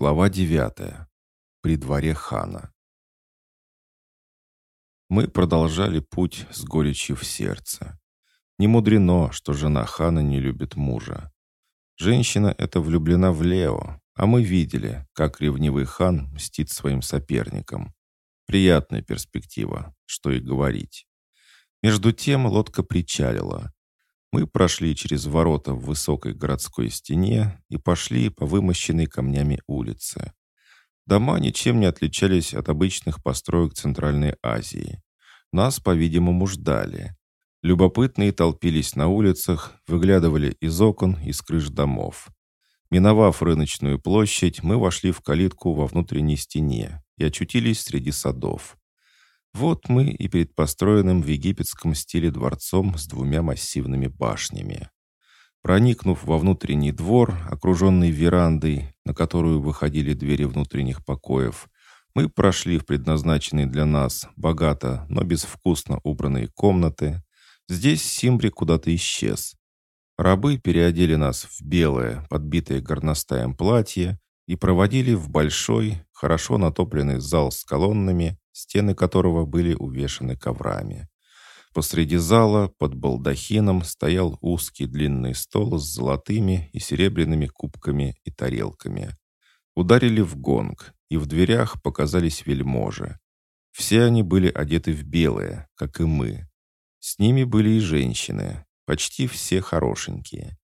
Глава 9. При дворе хана. Мы продолжали путь с горечью в сердце. Не мудрено, что жена хана не любит мужа. Женщина эта влюблена в Лео, а мы видели, как ревнивый хан мстит своим соперникам. Приятная перспектива, что и говорить. Между тем лодка причалила. Мы прошли через ворота в высокой городской стене и пошли по вымощенной камнями улице. Дома ничем не отличались от обычных построек Центральной Азии. Нас, по-видимому, ждали. Любопытные толпились на улицах, выглядывали из окон и с крыш домов. Миновав рыночную площадь, мы вошли в калитку во внутренней стене и очутились среди садов. Вот мы и перед построенным в египетском стиле дворцом с двумя массивными башнями. Проникнув во внутренний двор, окруженный верандой, на которую выходили двери внутренних покоев, мы прошли в предназначенные для нас богато, но безвкусно убранные комнаты. Здесь Симбри куда-то исчез. Рабы переодели нас в белое, подбитое горностаем платье и проводили в большой, хорошо натопленный зал с колоннами, стены которого были увешаны коврами. Посреди зала под балдахином стоял узкий длинный стол с золотыми и серебряными кубками и тарелками. Ударили в гонг, и в дверях показались вельможи. Все они были одеты в белое, как и мы. С ними были и женщины, почти все хорошенькие.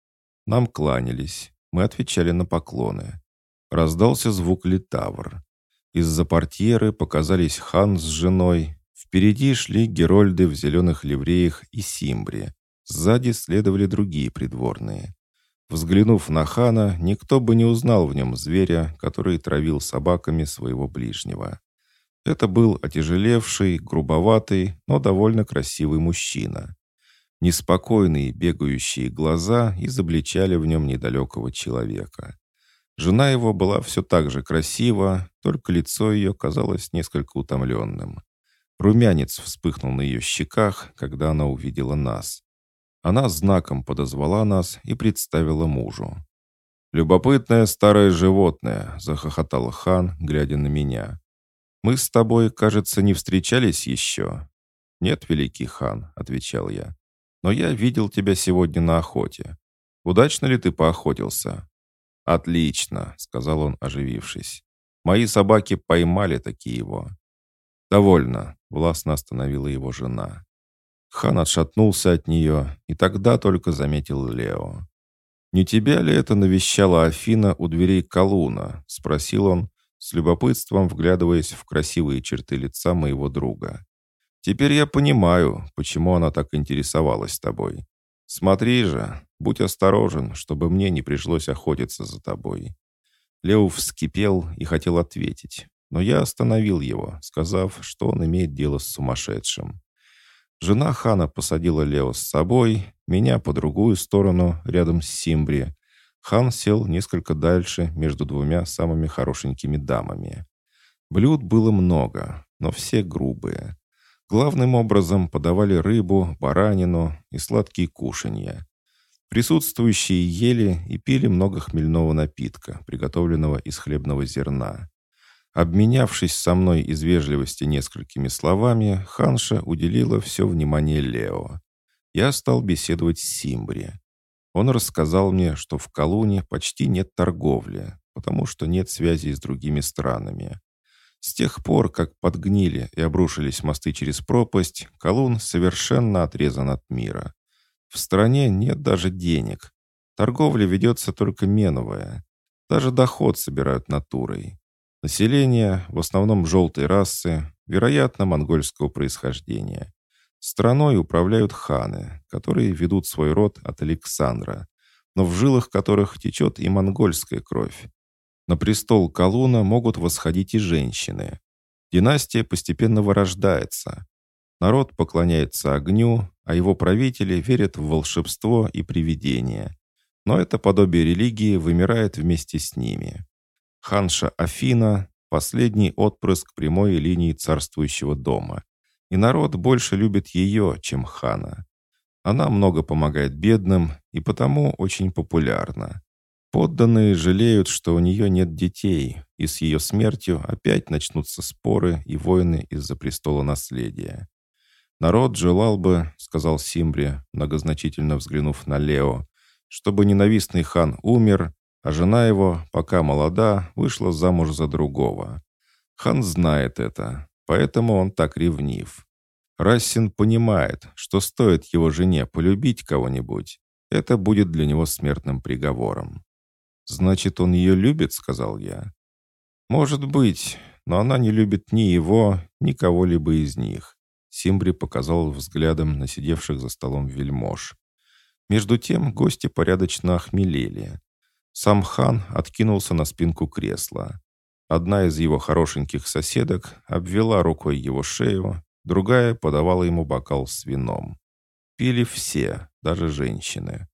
Нам кланялись, мы отвечали на поклоны. Раздался звук литавр. Из-за портьеры показались хан с женой. Впереди шли герольды в зеленых ливреях и симбре. Сзади следовали другие придворные. Взглянув на хана, никто бы не узнал в нем зверя, который травил собаками своего ближнего. Это был отяжелевший, грубоватый, но довольно красивый мужчина. Неспокойные бегающие глаза изобличали в нем недалекого человека. Жена его была все так же красива, только лицо ее казалось несколько утомленным. Румянец вспыхнул на ее щеках, когда она увидела нас. Она знаком подозвала нас и представила мужу. «Любопытное старое животное», — захохотал хан, глядя на меня. «Мы с тобой, кажется, не встречались еще?» «Нет, великий хан», — отвечал я. «Но я видел тебя сегодня на охоте. Удачно ли ты поохотился?» «Отлично», — сказал он, оживившись. «Мои собаки поймали такие его». «Довольно», — властно остановила его жена. Хан отшатнулся от нее, и тогда только заметил Лео. «Не тебя ли это навещала Афина у дверей Колуна?» — спросил он, с любопытством вглядываясь в красивые черты лица моего друга. «Теперь я понимаю, почему она так интересовалась тобой. Смотри же, будь осторожен, чтобы мне не пришлось охотиться за тобой». Лео вскипел и хотел ответить, но я остановил его, сказав, что он имеет дело с сумасшедшим. Жена хана посадила Лео с собой, меня по другую сторону, рядом с Симбри. Хан сел несколько дальше между двумя самыми хорошенькими дамами. Блюд было много, но все грубые. Главным образом подавали рыбу, баранину и сладкие кушанья. Присутствующие ели и пили много хмельного напитка, приготовленного из хлебного зерна. Обменявшись со мной из вежливости несколькими словами, Ханша уделила все внимание Лео. Я стал беседовать с Симбри. Он рассказал мне, что в Колуне почти нет торговли, потому что нет связи с другими странами. С тех пор, как подгнили и обрушились мосты через пропасть, Колун совершенно отрезан от мира. В стране нет даже денег. Торговля ведется только меновая. Даже доход собирают натурой. Население, в основном желтой расы, вероятно, монгольского происхождения. Страной управляют ханы, которые ведут свой род от Александра, но в жилах которых течет и монгольская кровь. На престол Колуна могут восходить и женщины. Династия постепенно вырождается. Народ поклоняется огню, а его правители верят в волшебство и привидения. Но это подобие религии вымирает вместе с ними. Ханша Афина – последний отпрыск прямой линии царствующего дома. И народ больше любит ее, чем хана. Она много помогает бедным и потому очень популярна. Подданные жалеют, что у нее нет детей, и с ее смертью опять начнутся споры и войны из-за престола наследия. «Народ желал бы», — сказал Симбри, многозначительно взглянув на Лео, «чтобы ненавистный хан умер, а жена его, пока молода, вышла замуж за другого. Хан знает это, поэтому он так ревнив. Рассин понимает, что стоит его жене полюбить кого-нибудь, это будет для него смертным приговором. «Значит, он ее любит?» — сказал я. «Может быть, но она не любит ни его, ни кого-либо из них. Симбри показал взглядом на сидевших за столом вельмож. Между тем гости порядочно охмелели. Сам хан откинулся на спинку кресла. Одна из его хорошеньких соседок обвела рукой его шею, другая подавала ему бокал с вином. Пили все, даже женщины.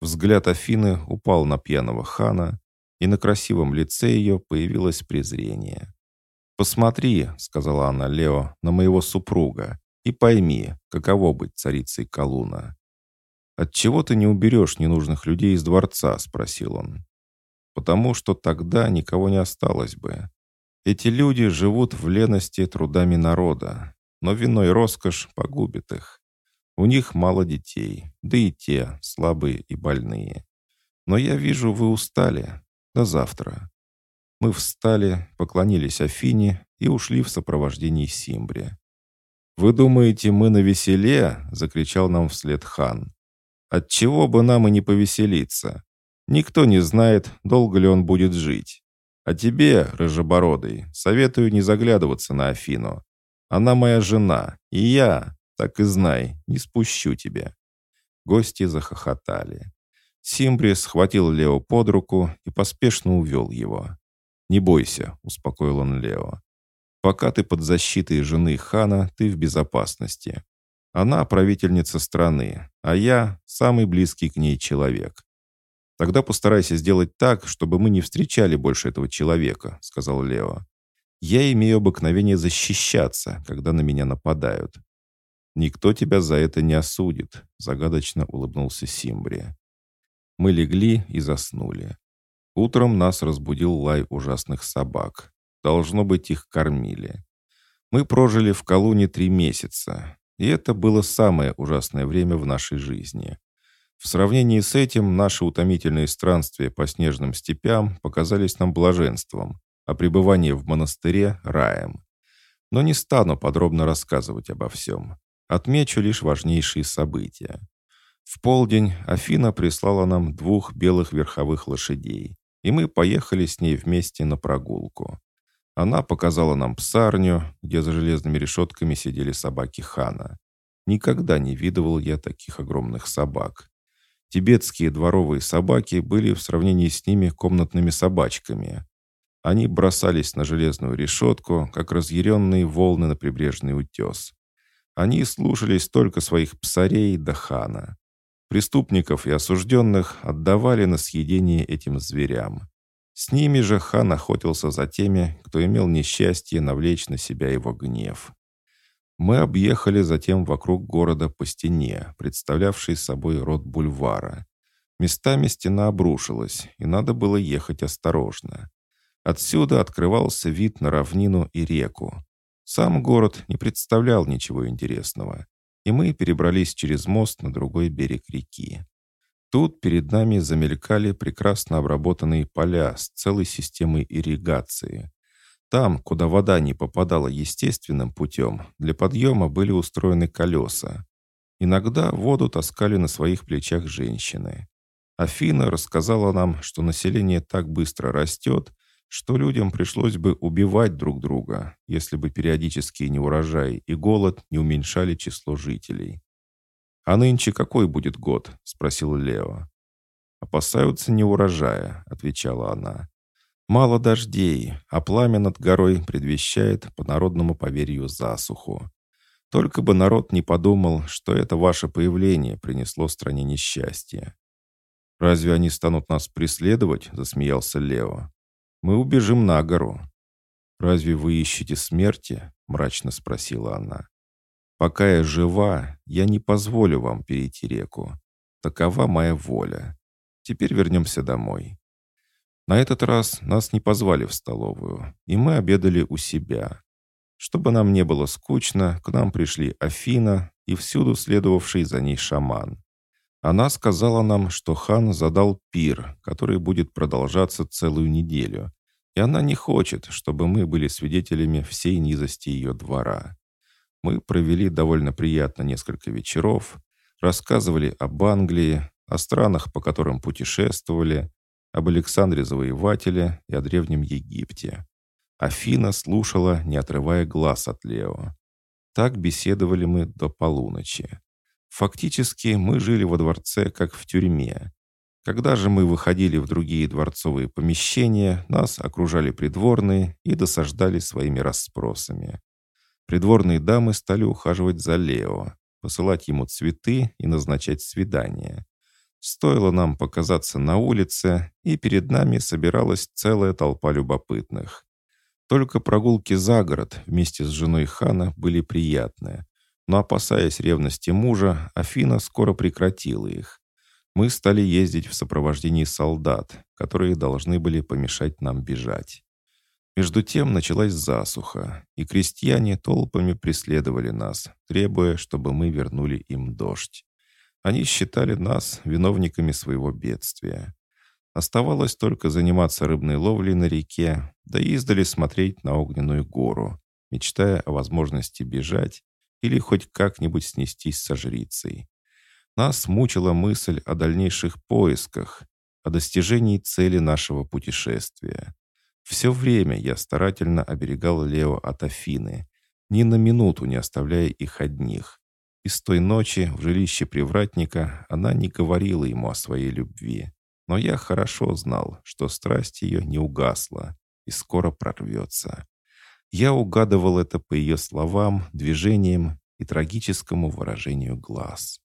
Взгляд Афины упал на пьяного хана, и на красивом лице ее появилось презрение. «Посмотри», — сказала она Лео, — «на моего супруга, и пойми, каково быть царицей Калуна». «Отчего ты не уберешь ненужных людей из дворца?» — спросил он. «Потому что тогда никого не осталось бы. Эти люди живут в лености трудами народа, но вино и роскошь погубит их. У них мало детей, да и те слабые и больные. Но я вижу, вы устали. До завтра». Мы встали, поклонились Афине и ушли в сопровождении Симбри. «Вы думаете, мы на веселе?» — закричал нам вслед хан. «Отчего бы нам и не повеселиться? Никто не знает, долго ли он будет жить. А тебе, рыжебородый, советую не заглядываться на Афину. Она моя жена, и я, так и знай, не спущу тебя». Гости захохотали. Симбри схватил Лео под руку и поспешно увел его. «Не бойся», — успокоил он Лео. «Пока ты под защитой жены хана, ты в безопасности. Она правительница страны, а я самый близкий к ней человек. Тогда постарайся сделать так, чтобы мы не встречали больше этого человека», — сказал Лео. «Я имею обыкновение защищаться, когда на меня нападают». «Никто тебя за это не осудит», — загадочно улыбнулся Симбри. Мы легли и заснули. Утром нас разбудил лай ужасных собак. Должно быть, их кормили. Мы прожили в колонии три месяца, и это было самое ужасное время в нашей жизни. В сравнении с этим наши утомительные странствия по снежным степям показались нам блаженством, а пребывание в монастыре — раем. Но не стану подробно рассказывать обо всем. Отмечу лишь важнейшие события. В полдень Афина прислала нам двух белых верховых лошадей и мы поехали с ней вместе на прогулку. Она показала нам псарню, где за железными решетками сидели собаки хана. Никогда не видывал я таких огромных собак. Тибетские дворовые собаки были в сравнении с ними комнатными собачками. Они бросались на железную решетку, как разъяренные волны на прибрежный утес. Они слушались только своих псарей до хана. Преступников и осужденных отдавали на съедение этим зверям. С ними же хан охотился за теми, кто имел несчастье навлечь на себя его гнев. Мы объехали затем вокруг города по стене, представлявшей собой рот бульвара. Местами стена обрушилась, и надо было ехать осторожно. Отсюда открывался вид на равнину и реку. Сам город не представлял ничего интересного и мы перебрались через мост на другой берег реки. Тут перед нами замелькали прекрасно обработанные поля с целой системой ирригации. Там, куда вода не попадала естественным путем, для подъема были устроены колеса. Иногда воду таскали на своих плечах женщины. Афина рассказала нам, что население так быстро растет, что людям пришлось бы убивать друг друга, если бы периодические неурожаи и голод не уменьшали число жителей. «А нынче какой будет год?» — спросил Лео. «Опасаются неурожая», — отвечала она. «Мало дождей, а пламя над горой предвещает по народному поверью засуху. Только бы народ не подумал, что это ваше появление принесло стране несчастье». «Разве они станут нас преследовать?» — засмеялся Лео. Мы убежим на гору». «Разве вы ищете смерти?» — мрачно спросила она. «Пока я жива, я не позволю вам перейти реку. Такова моя воля. Теперь вернемся домой. На этот раз нас не позвали в столовую, и мы обедали у себя. Чтобы нам не было скучно, к нам пришли Афина и всюду следовавший за ней шаман. Она сказала нам, что хан задал пир, который будет продолжаться целую неделю, и она не хочет, чтобы мы были свидетелями всей низости ее двора. Мы провели довольно приятно несколько вечеров, рассказывали об Англии, о странах, по которым путешествовали, об Александре Завоевателе и о Древнем Египте. Афина слушала, не отрывая глаз от Лео. Так беседовали мы до полуночи. Фактически мы жили во дворце, как в тюрьме. Когда же мы выходили в другие дворцовые помещения, нас окружали придворные и досаждали своими расспросами. Придворные дамы стали ухаживать за Лео, посылать ему цветы и назначать свидания. Стоило нам показаться на улице, и перед нами собиралась целая толпа любопытных. Только прогулки за город вместе с женой хана были приятны. Но опасаясь ревности мужа, Афина скоро прекратила их. Мы стали ездить в сопровождении солдат, которые должны были помешать нам бежать. Между тем началась засуха, и крестьяне толпами преследовали нас, требуя, чтобы мы вернули им дождь. Они считали нас виновниками своего бедствия. Оставалось только заниматься рыбной ловлей на реке, да издали смотреть на огненную гору, мечтая о возможности бежать или хоть как-нибудь снестись со жрицей. Нас мучила мысль о дальнейших поисках, о достижении цели нашего путешествия. Все время я старательно оберегал Лео от Афины, ни на минуту не оставляя их одних. И с той ночи в жилище привратника она не говорила ему о своей любви. Но я хорошо знал, что страсть ее не угасла и скоро прорвется. Я угадывал это по ее словам, движениям и трагическому выражению глаз.